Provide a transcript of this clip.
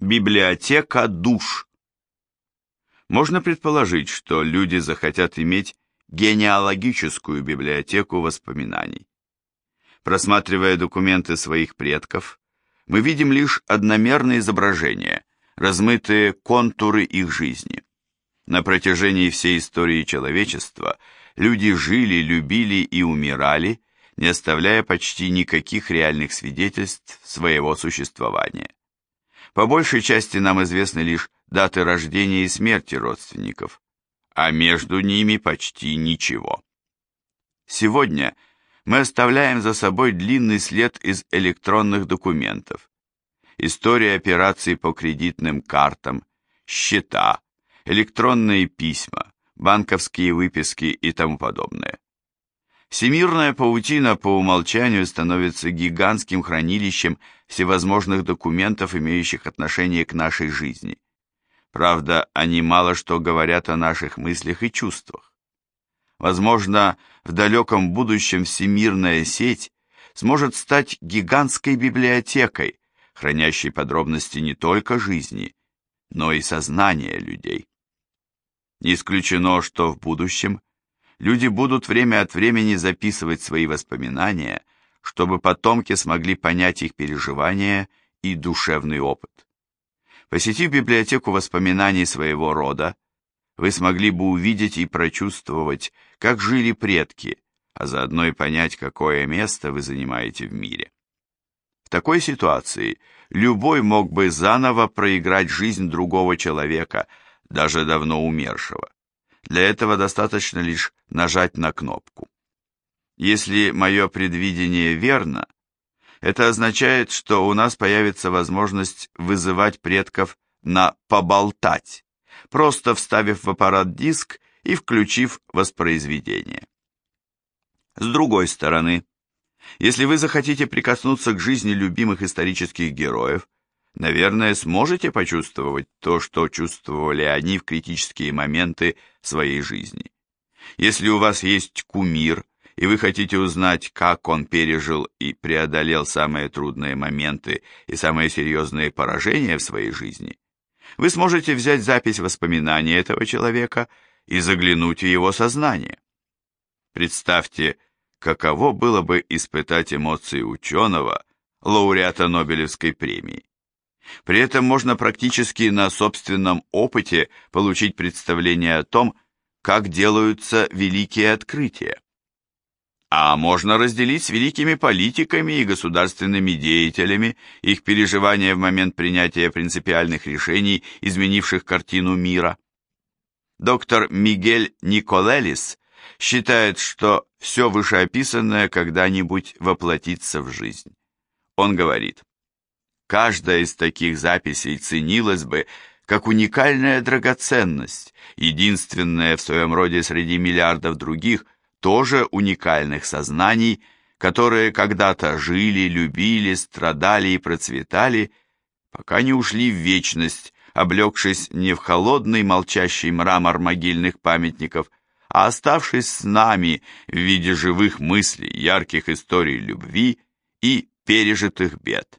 Библиотека душ. Можно предположить, что люди захотят иметь генеалогическую библиотеку воспоминаний. Просматривая документы своих предков, мы видим лишь одномерные изображения, размытые контуры их жизни. На протяжении всей истории человечества люди жили, любили и умирали, не оставляя почти никаких реальных свидетельств своего существования. По большей части нам известны лишь даты рождения и смерти родственников, а между ними почти ничего. Сегодня мы оставляем за собой длинный след из электронных документов. История операций по кредитным картам, счета, электронные письма, банковские выписки и тому подобное. Всемирная паутина по умолчанию становится гигантским хранилищем всевозможных документов, имеющих отношение к нашей жизни. Правда, они мало что говорят о наших мыслях и чувствах. Возможно, в далеком будущем всемирная сеть сможет стать гигантской библиотекой, хранящей подробности не только жизни, но и сознания людей. Не исключено, что в будущем люди будут время от времени записывать свои воспоминания, чтобы потомки смогли понять их переживания и душевный опыт. Посетив библиотеку воспоминаний своего рода, вы смогли бы увидеть и прочувствовать, как жили предки, а заодно и понять, какое место вы занимаете в мире. В такой ситуации любой мог бы заново проиграть жизнь другого человека, даже давно умершего. Для этого достаточно лишь нажать на кнопку. Если мое предвидение верно, это означает, что у нас появится возможность вызывать предков на «поболтать», просто вставив в аппарат диск и включив воспроизведение. С другой стороны, если вы захотите прикоснуться к жизни любимых исторических героев, наверное, сможете почувствовать то, что чувствовали они в критические моменты своей жизни. Если у вас есть кумир, и вы хотите узнать, как он пережил и преодолел самые трудные моменты и самые серьезные поражения в своей жизни, вы сможете взять запись воспоминаний этого человека и заглянуть в его сознание. Представьте, каково было бы испытать эмоции ученого, лауреата Нобелевской премии. При этом можно практически на собственном опыте получить представление о том, как делаются великие открытия а можно разделить с великими политиками и государственными деятелями их переживания в момент принятия принципиальных решений, изменивших картину мира. Доктор Мигель Николелис считает, что все вышеописанное когда-нибудь воплотится в жизнь. Он говорит, каждая из таких записей ценилась бы как уникальная драгоценность, единственная в своем роде среди миллиардов других, тоже уникальных сознаний, которые когда-то жили, любили, страдали и процветали, пока не ушли в вечность, облегшись не в холодный молчащий мрамор могильных памятников, а оставшись с нами в виде живых мыслей, ярких историй любви и пережитых бед.